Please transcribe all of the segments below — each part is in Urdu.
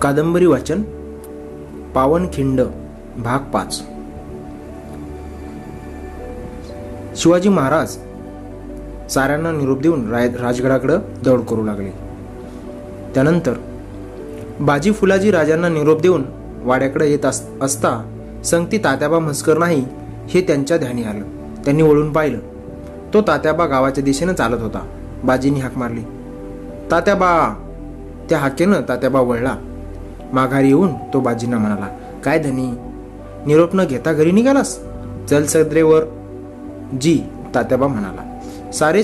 کابری وچن پاؤن کھنڈ بھاگ پانچ شیواجی مہاراج سوپ دون راج گڑا کڑ درجی فلاجی راجنا نروپ دونوں وڈیا کتا سنگتی تاتیاب مسکر نہیں یہاں دیا وڑن پہ تاوی دشے آلت ہوتا بجی نے ہاک مارلی تاکہ تاتیابا وڑلا معگارینا دیروپتا سارے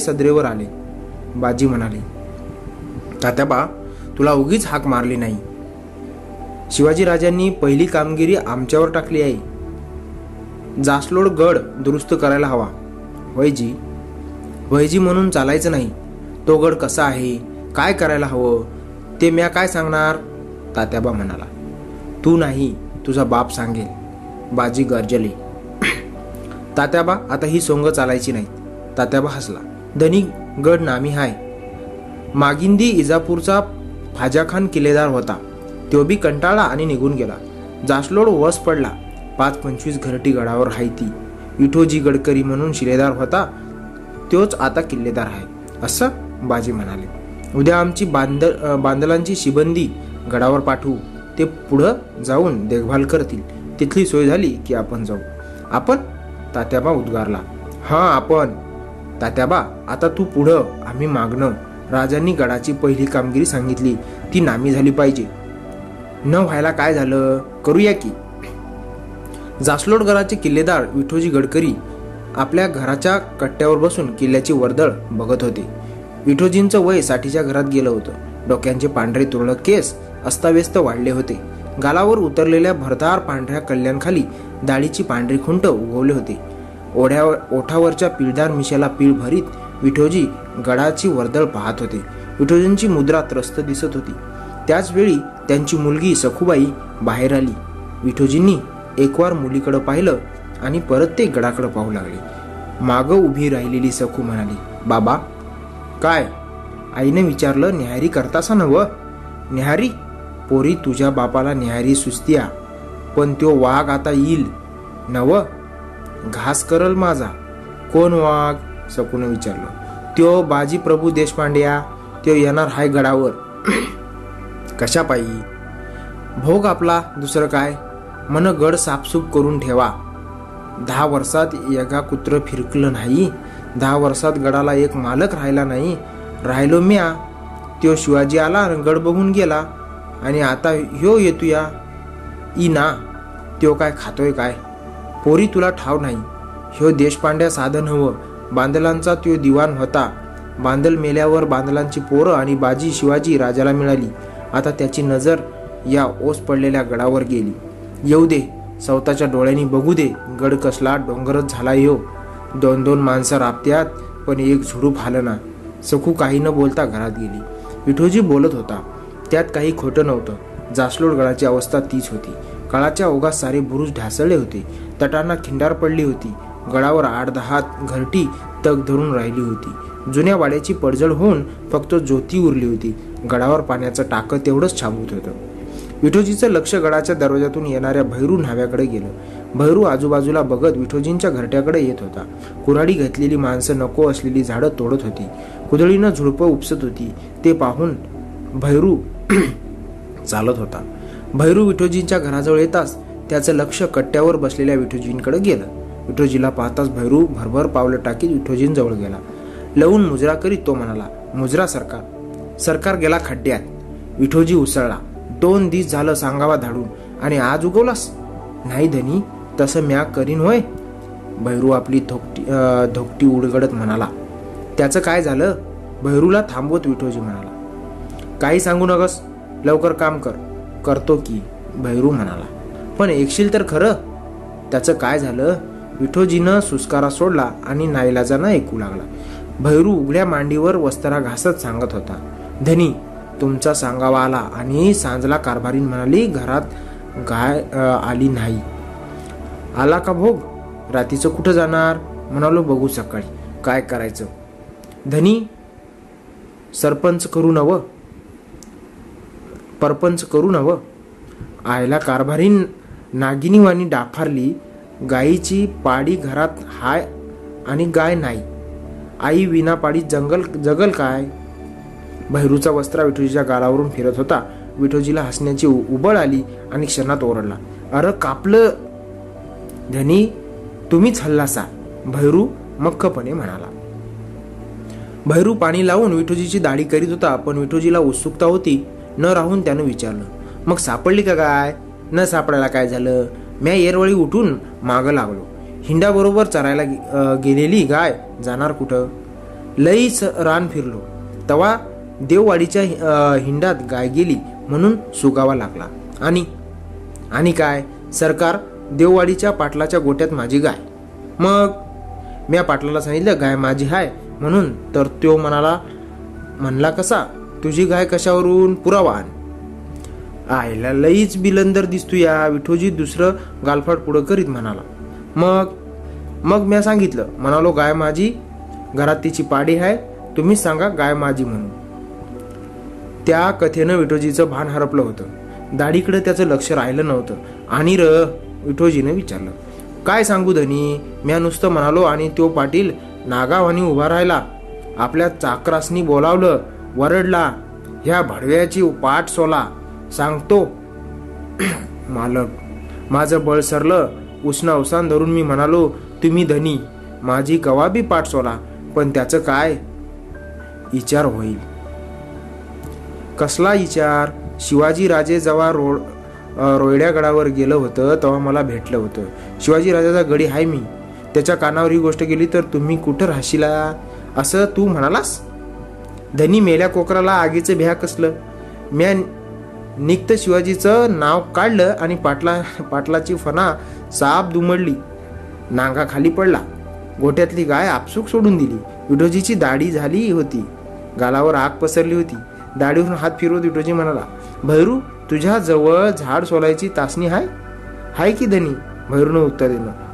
تا تاکہ ہاک مار شیوی راجانی پہلی کامگیری آم چور ٹاپ گڑ دروست کرا وی وائجی من چلا نہیں تو گڈ کسا ہے کا تاتیاب تہذا تاتیابا ہز چلا تاتیاب ہسلا دن گڑ نامی ہے کنٹا نگن گیلا جاسلوڑ وس پڑھ پنچوس گرٹی گڑا جی گڈکری من شدار ہوتا تو ہے آمد باندل شیبندی گڑھوڑ دیکھ بھال کرتی تھی اپن جاؤ اپن تلا ہاں تمہیں گڑا کامگیری سی نام پہ نا جل کردار وھٹوی گڈکری اپنے گر بسن کھڑ بگت ہوتے وھٹوجی وی سٹھی گرات گیل ہو ڈوکے پانڈرے تورنکار مدرا ترست دنگی سکھوبئی باہر آٹھوجی ایک پرت گڑا کڑ پہ لگے ابھی راہلی سکھو آئی نے پوی تبا لیا پن تاس کرل مجا کوشپانڈیا تر گڑا کشا پہ بھوگ اپنا دسر کافس کرسات گڑا ایک ملک رہ رہلو می آ شیوی آ گڑ بگن گیلا ہوں یہ تو کھاتو کاڈیا سادن ہو باندل کا باندل میلور باندل پوری بجی شیوی راجلی آتا نظر یا اوس پڑھا گڑا ویلی یو دے سوتا ڈوی بگو دے گڑ کسلہ ڈوگر ہو دون دون منس رابط آل نا سکھو کا بولتا گراتی بولت ہوتا گڑا فوتی اردو گڑا چھاک چھا وٹوجی چک گڑا دروازات بگت وھوجی گھر ہوتا کوراڑی گات لوگ نکو اس لیے توڑت ہوتی کدڑ نی پہ بھائی لکھ کٹیا لوگا کری توجرا سرکار سرکار گیلا کڈیاتوسلہ دوسل ساڑھے آج اگولاس نہیں دس میا کرو اپنی دھوکٹی اڑگڑا تھام کاہ سام کر کرنا ایکشل خرچو نسکارا سوڈ نائل ایک بھئی مانڈیور وسترا گاست سوتا دنی تم چھ سوا آ سانجلہ کارباری آوگ راتی چھٹ جانو بگو سکا کا سرپنچ کرپنچ کرو نو آئی کارباری ناگینی وانی ڈاخار گائی چی پاڑی گھر گائے نہیں آئی وینا پاڑی جنگل جگل کا بہرو چستوجی گالاور پھر وٹھوجیلا ہسنی چی ابڑ آرڈلا ار کاپل تمہیں ہللاس بھائیرو مکھپنے بہرو پانی لاؤن وھوجی داڑھی کرتا پنٹوجی لتی ن رہا مگر سپڑی کا گائے نہ سپڑا میں یہ لوگ ہینڈا برابر چڑھا گی گائے فرلو تا دیوی ہاتھ گیلی من سوگا لگا سرکار دیوڑی پاٹلا چھوٹے گوٹیات میں پاٹلا سن گائے مجھے تم ساجی میٹھا کتے نیٹوجی چان ہرپل ہوتا داڑی کڑ لک ری روزی نچار دیا نستا منالو نگاوانی ابا رہس بولاؤل ورڈلہ ہا بڑبیا پٹ سولا سکتوز بڑ سر اشن اوسان درن می منا تھی دنی مجھے گواہی پٹ سولا پنچ کا ہوئی کسلا شیوی راجے جہاں رو روئڈ گڑا ویل ہوا گڑھی ہے می گوش گی تمہیں کُٹھ رہس دینی میل کوکرا لگی چسل می نکت شیوی چڑھ لو فنا چاپ دانگا خالی پڑھ گوٹیات گائے اپسک سوڈن دیکھی داڑی ہوتی گا آگ پسر ہوتی داڑی ہاتھ فیوت وٹوجی منا بھرو تجا جاڑ سولاسنی ہے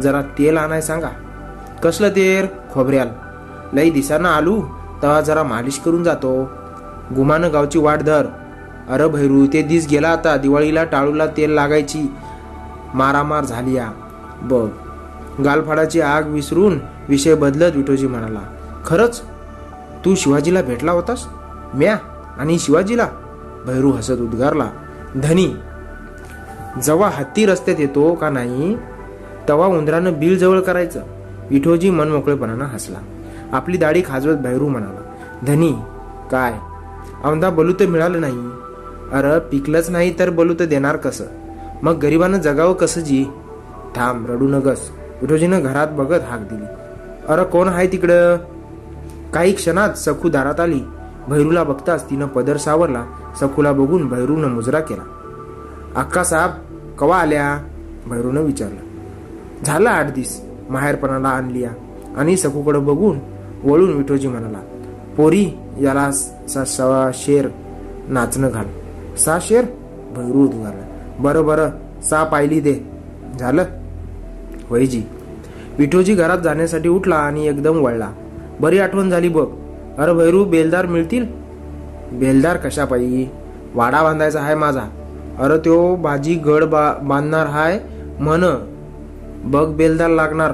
جر آنا سر لئی دسانا آلو تا جرا معلش کرے بھائی گیلا آتا دل لگا چی مارا مار آ بال فار آگ وسر بدل ویٹوجی منا خرچ تیویلا بھٹلا ہوتا میا شیویلا بھائی ہستار دنی جہاں ہتھی رستی یتو کا نہیں تواندران بیل جڑ کر ہسلا اپنی داڑی خاجوت بھائی دنی کا بلوت ملا ار پیکل نہیں تو بلوت دن کس مگر گریبان جگا کس جی تھام رڑو نگس وھوجی نگت ہاک در کون ہے تکڑ کا سکھو دارات آئیرولا بگتا پدر سور لکھو لگرو نجرا کے آئیرو نچار سکڑ بگھو جی منا پوری نچن گل سا شیر بھائی بر بر سا پہلی دے جا بھائی جیٹوجی گھرات جانے اٹھلا ایک دم وڑلا بری آٹو بر بہرو بےلدار ملتی بےلدار کشا پائیں واڑ باندھا ہے مزا ارے بازی گڑ باندھ بگ بےدار لگنا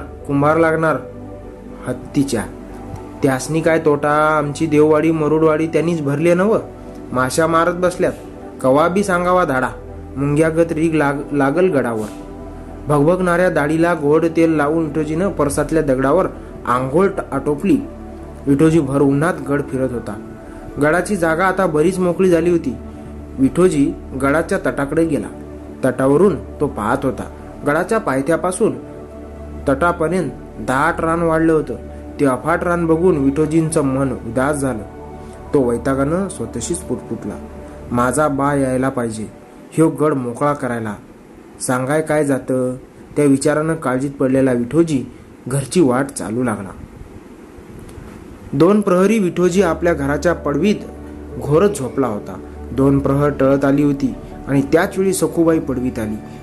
کارسنی تا دیویز مارت بس کھاڑا مت ریگ لگ گڑا داڑھی لوڈتےل لھوجی نرسات آگوڑ آٹولیٹوجی بھر اتفا گڑا جاگا آتا بریچ موکلی جی ہوتی ویٹوجی گڑا چٹا کڑ گیلا تٹاور تو پات ہوتا گڑاپین داٹ رن واڑھاگانا کاٹوجی گھر کی وہری وٹوجی اپنے گرافیہ پڑبیت گورپلا ہوتا دوڑ آتی سخوا پڑوت آپ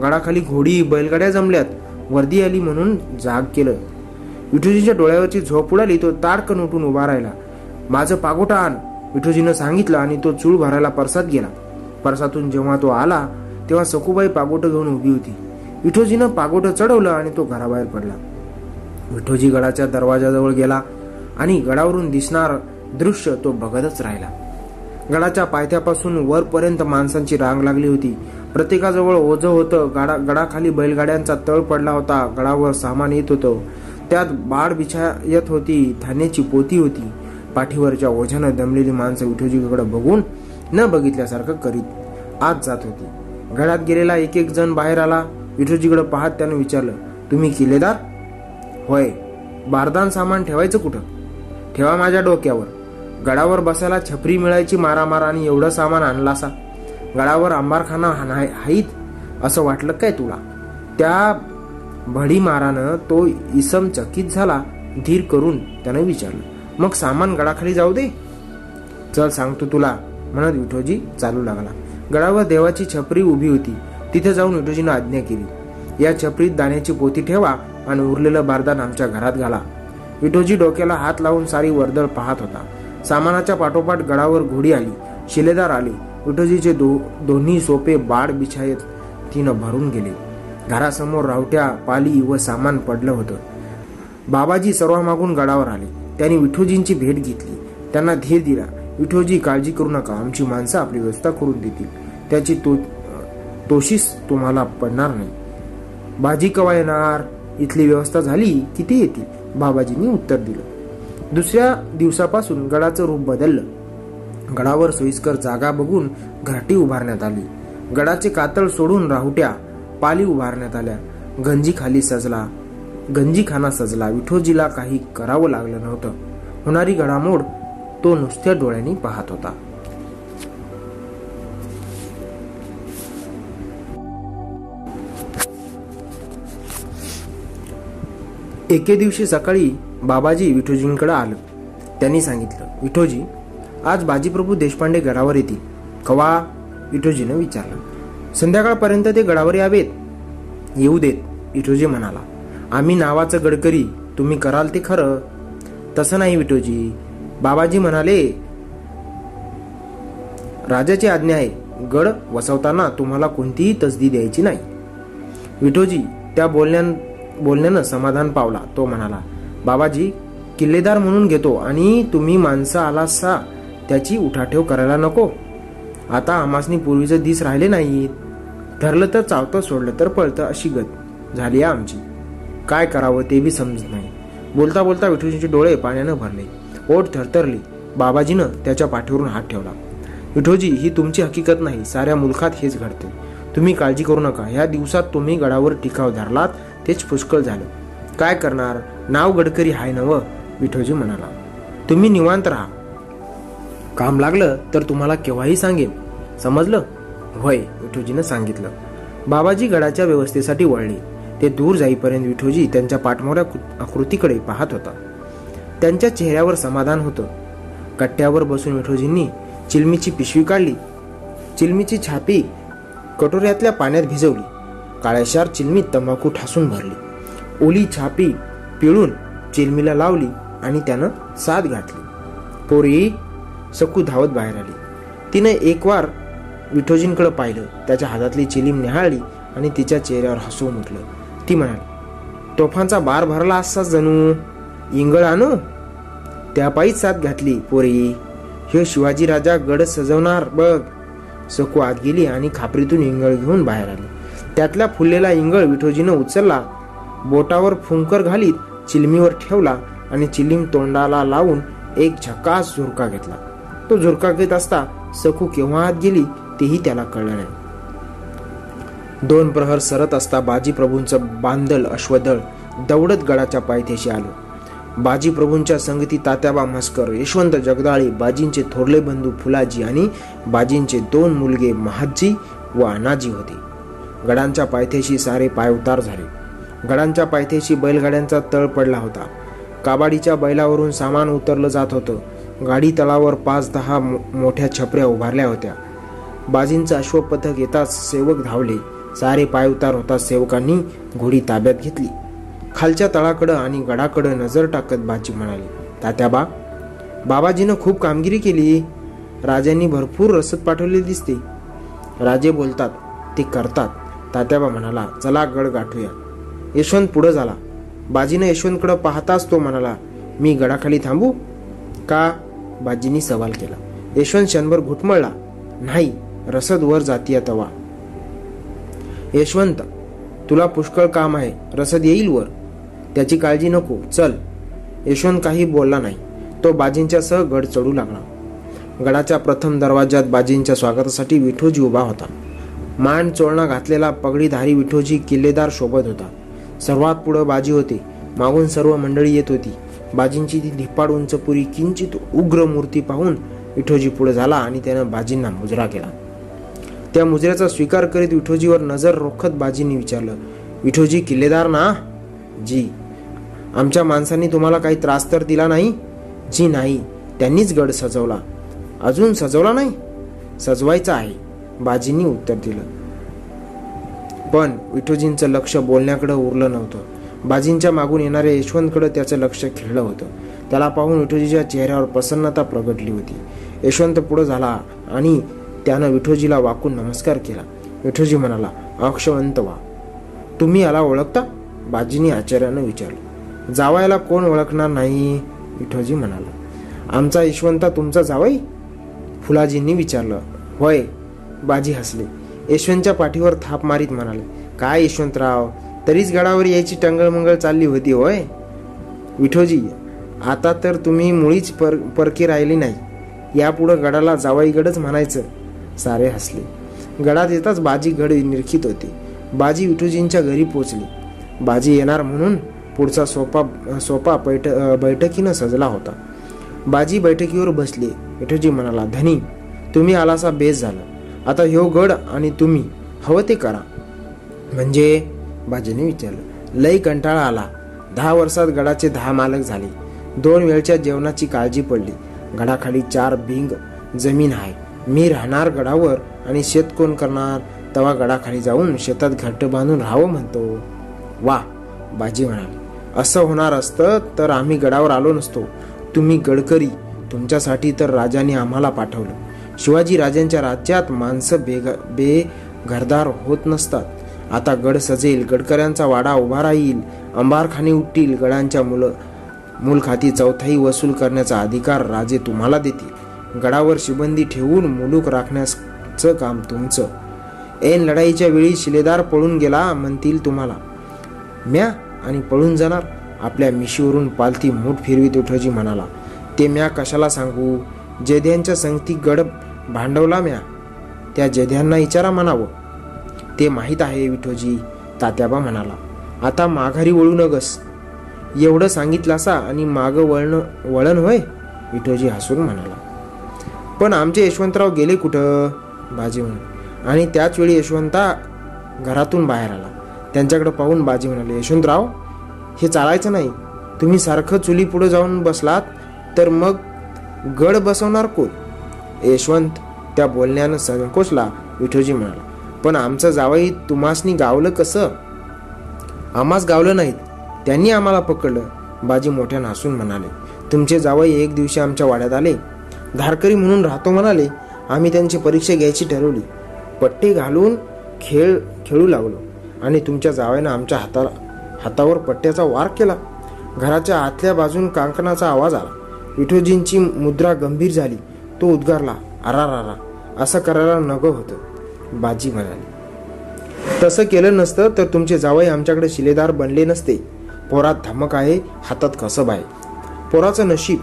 گڈ خال گاڑیاں جمل واگ کے لھوجی ڈوپ اڑا لیے تارک نوٹن ابا رہا پاگوٹا سنگل پر جانا تو آپ سکوب پگوٹھی ہوتی پڑھوجی گڑا گڑا رانگ لگی ہوتی ہو گڑا خالی بل گاڑیاں تڑ پڑتا گڑا وام یت ہوتا بھچا ہوتی پوتی ہوتی پھیور دملی بگ بگی سارک کرتی گڑھ گیل ایک جن باہر آٹھوجی کڑ پاتے کل بار د سان ڈوکیا گڑا بس چھپری ملا مارا مارا ایڈ سامان گڑا خان ہائیت اس واٹل کا بڑی مار توکیر کراخلی جاؤ دے چل سک تو گڑی ہوتی تیون آجری دانے پوتی بار دماغی ڈوکیا ہاتھ لون ساری ورد پاتا سامنا گڑا گوڑی آٹھوجی سوپے بڑ بین گی گرا سمٹیا پلی و سامان پڑل ہو سرو مڑاور آٹھو جیٹ گیلی دھیر د اپنی واپس کرتی تو پڑھ نہیں بجی کبھی نہ سوئیسکر جاگا بگن گاٹی آ گڈ کتر سوڑیا پال ابار گنجی خالی سجلا گنجی خان سجلا کر تو نسطنی پھر آٹھوجی آج بجی پربو دیشپے گراور سیا پریت گڑا دھٹوجی منا چڑکری تمہیں کرا خر تس نہیں گڑھ وستا تمام کونتی تصدیق دیا بولنے سماد پاؤ تو گیت مانس آٹاٹو کرا نکو آتا ہماسنی پوری چیز رہے نہیں درل تو چاوت سوڈل پڑت اشتہ آئ کرا بھی سمجھ نہیں بولتا بولتا ڈونے پوٹ تھرترلی بٹھیور ہاتھو جی تمام حقیقت نہیں سارے کاڑا دشکل ہے سمجھ لے سماجی گڑا چیز ویوست دور جائی پریٹو جیٹمر آکتی کڑھے پاتے سماد ہوتا کٹیاں چیلمی کامباکوسلی سات گھلی پوری سکو دھاوت باہر آٹھوجی کڑ پہ ہاتھاتی چیلیم نہاڑی تیار چہرے پر ہسو مٹل تی تو بار بھر جنو ساتھ لی شی راجا گڑ سجونا بوٹا چیلمی تونڈا لیکن تو سکھو آت گیلی تھی ہی دون پرہر سرت استا باجی پربوچ باندل اشو دل دور گڑا چی تھے آ بجی پربوتی تاتیا جگدی بجی تھو فلاجی اور سارے پائے اتار گڑھیا بڑی تل پڑتا کاباڑی بائل وتر لات ہوتا گاڑی تر پانچ دہا موٹیا چھپریا ہوجی چوک پتک سیوک دھاولی سارے پی اتار ہوتا سیوکانی گھوڑی تعبیر خال تلاک گڑا کڑ نظر ٹاقت باجی نوپ کامگیری بھرپور رسد پھولتی تلا گڑ گڑی نشون کڑ پہ منا گڑا خان کا باجی نے سوال کے شنبر گھٹمر نہیں رسد و جاتی ہے پشکل کام ہے رسد بول تو گڈ چڑ لگنا گڑا دروازی ہوتا مان چورنا گات لگی داریوجی کلبت ہوتا سر ہوتی معگل سرو منڈی یت ہوتی بجی دھی پوری کنچیت پہنو جی پڑ جا بجی مجرا کے مجرے کا سویار کر جی آمسانی تمام ترس تو جی نہیں گڈ سجولہ اجن سجولہ نہیں سجواچی لک بولنےک بجی معاگ یشوت کڑ لک کھیل ہوا پہنو جی چہرہ پرسنتا پرگٹلی ہوتی یشوت پورا وٹھو جی وکن نمسکارت وا تمہیں آچر لوگ واقع نہیں تم فلا ہوسلیور تھاپ ماری یشوترا تری گڈاورگل منگل چالی ہوتی ہوئے آتا تو تمہیں میچ پرکی ریلی نہیں یاپ گڑا جوئی گڈ سارے ہسل گڑات بجی گڈرک ہوتی بجی گیری پوچھ لی سوپا سوپا بھٹکی ن سجلا ہوتا بھر بس گڑھ ہو کراجی لئی کنٹا آرسات گڑا چاہے دہا دون و جناجی پڑی گڑا خالی چار بینگ جمین ہے می رہار گڑا و ش کون کرنا تب گڑا خالی جا ش باندھ رو واہ گڈ آلوسو تمہیں گڈکری تمام ساٹھ شیوی راجیات ہوتا گڑ سجے گڈ کرنے کا دل گڑا شیبندی رکھنے کام تم ایڑھی شیلدار پڑھن گیلا مناتی تمہارا میاں پڑھن جا اپنے میشیور پالتی موٹ فروید ویٹوجی منال میا کشا لگو جدیا سنگتی گڑ بانڈولا میا جدنا اچارا مناوت ہے وٹھوجی تاتیابا منال آتا معی ن گس ایون سا معگ وڑن ہوئے جی ہسون منایا پن آمجراؤ گے کٹ بجے ہوشوتا گرات باہر آلا پہ منالی یشوتر چلا چاہ تمہیں سرخ چولی پڑھے جاؤن بس مگر گڑ بس کوشوت بولنے کو آمچ جا تسنی گاؤل کس آماز گاؤل نہیں آم پکڑ بجی موٹے ناسون منال تمئی ایک دم وڈیات آکری منالی آپ گیا پٹے گا تمر جاوائ آتا پٹیا وار گرا بازون کانکنا آواز آٹھوجی مدرا گنبھی تو ارارا کرا نگ ہوتا نستا تو تم سے جاوی آم شیلدار بننے نستے پواتے ہاتھ کسب ہے پوہرا چیب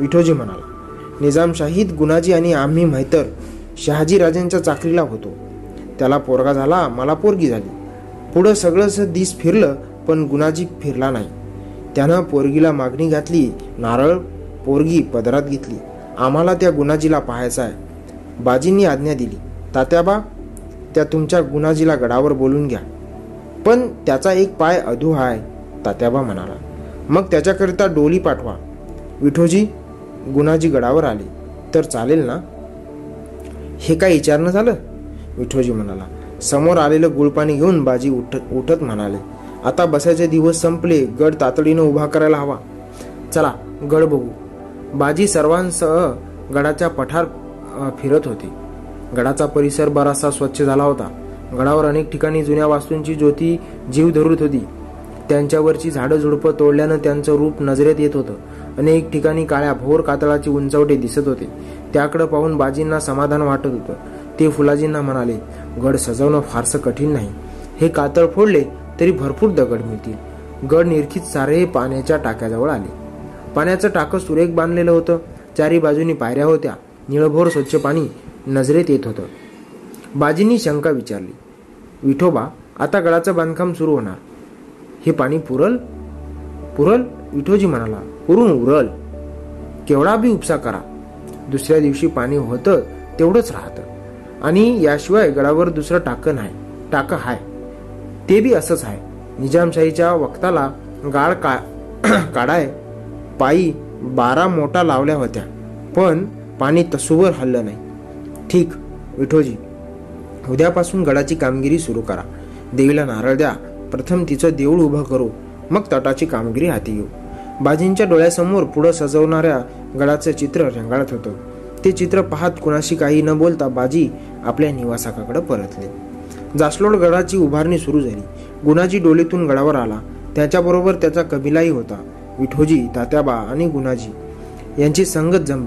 وٹھوجی منازام شاہد گنازی اور آمھی محتر شاہجی راجن چاکری لوگ پورگا جا مورگی جی تھڑ سگ دیس فرل پن گزی فیرلا نہیں تورگیلاگنی گی نار پورگی پدرات گیت لی آمہ گیلا پہا چاہے باجی آجا دلی تاتیابا تمام گوناجیلا گڑا بولن گیا پنچا ایک پی ادو ہے تاتیابا منا میرتا ڈولی پٹھوجی گوناجی گڑا آر چل نا ہی کاچارجی منا سموار آؤنٹر براسا گڑا جسوتی جیو درت ہوتی روپ نجر ہونے ٹکی کاتھی ہوتے پہنچی سماد ہو فلاجی گڑ سجو فارس کٹین نہیں یہ کتر فوڈ لری بھرپور دگڑ گڑ نارے آرے باندھ چاری بجوی پائر ہونی نجرے باجی شنکا ویچار آتا گڑا چھ بدھکم سرو ہونا یہ پانی پورل پورل جی منال پورن ارل کے در ہوتے رہ گڑ ہےٹھوجی پاس گڑا کامگی سرو کرا دیارت دیوڑ کرو مگر تٹا کامگی ہاتھ بجی ڈوی سمو سجونا گڑا چتر رنگاڑ ہو چاہی کا بولتا کڑھا گیون کبھی سنگتان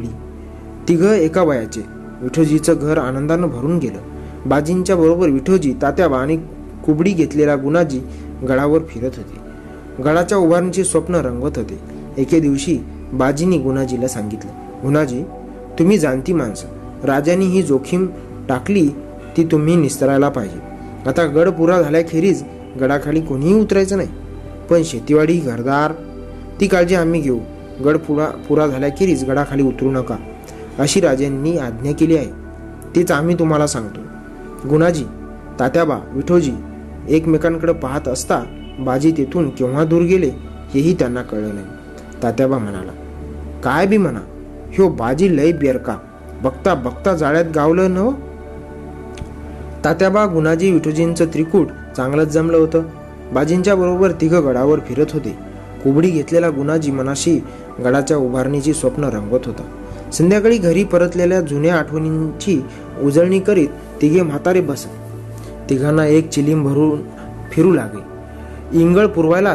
گیل بجی برابر تاتیاب کبڑی گیل گی گڑا ہوتی گڑا رنگت ہوتے ایکجی گونازی سنگل گی تمہیں جانتی مانس راجی ہزم ٹالی تھی تمہیں گڑ پورا خیریت گڑا خود کوڑی گھردار تی کا پورا گڈاخترا اِس آجا کے لیے آجی تاتیابو ایک محت استا دور گیلے یہی کئی تب بھی منا جٹونی اجڑ کر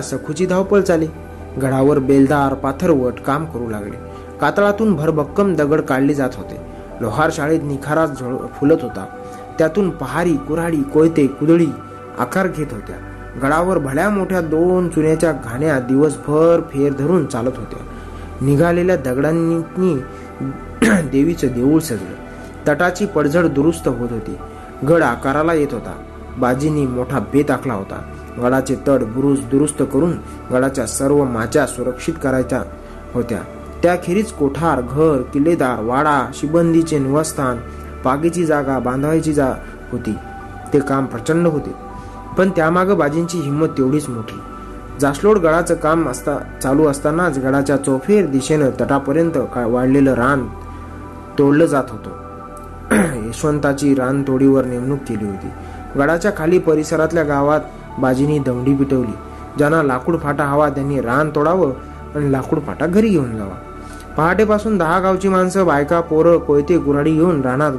سخو چی دھاؤ چلی گڑا بےلدار پاتروٹ کام کرو لگے پاتراتم دگڑ کا دگڑ دیجل تٹا پڑھ دور ہوتی گڑ آکار ہوتا بازی موٹا بےت آکلا ہوتا گڑا چٹ بروز دورست کر گڑا سرو مچا سرکار کو شاپ باندھ ہوتے پنگ بجی ہوں گڑ چھو گا چوفی دشاپر یشوتا چی ران توڑی ویمنٹ کی گڑا خالی پریسر گاڑی بجی نے دمڈی پیٹولی جانا لکوڑ فاٹا ہاو توڑا لکوڑ فاٹا گری گیون پہاٹ پاس دہا گاؤں پورتے گنا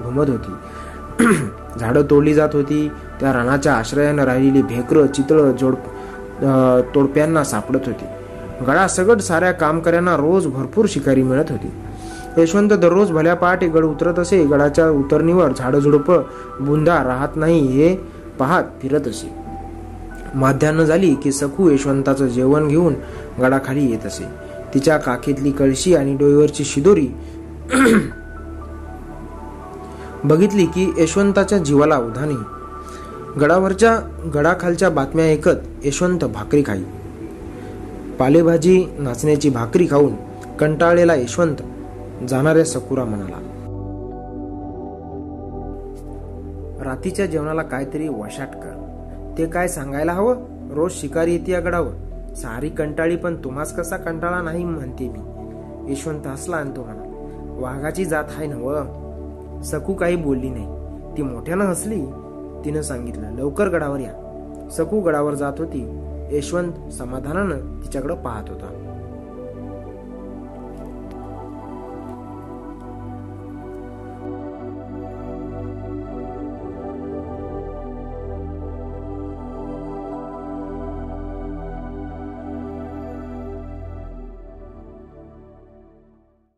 توڑی آشر چیت گڑا سگ سارے شکاری ملت ہوتی یشوند در روز بلیا پہاٹے گڑ اترے گڑا جڑپ بندا رہے مدیا سکھو یشوتا چھ جے گیون گڑا خالی یتھے تیار کاکیت بگوند گڑا خالی پلی بجی نچنے کی بھاکری خاؤن کنٹا یشوت جنا سکو راتی جیتری وشاٹ کروز شکاری گڑا ساری کنٹا کنٹا نہیں منتی میشوت حسلا انتونا وگا چی جات ہے ن سک بول تیٹیا نسلی تین سنگل لوکر گڑا سکو گڑا جات ہوتی یشوت سماد پاتا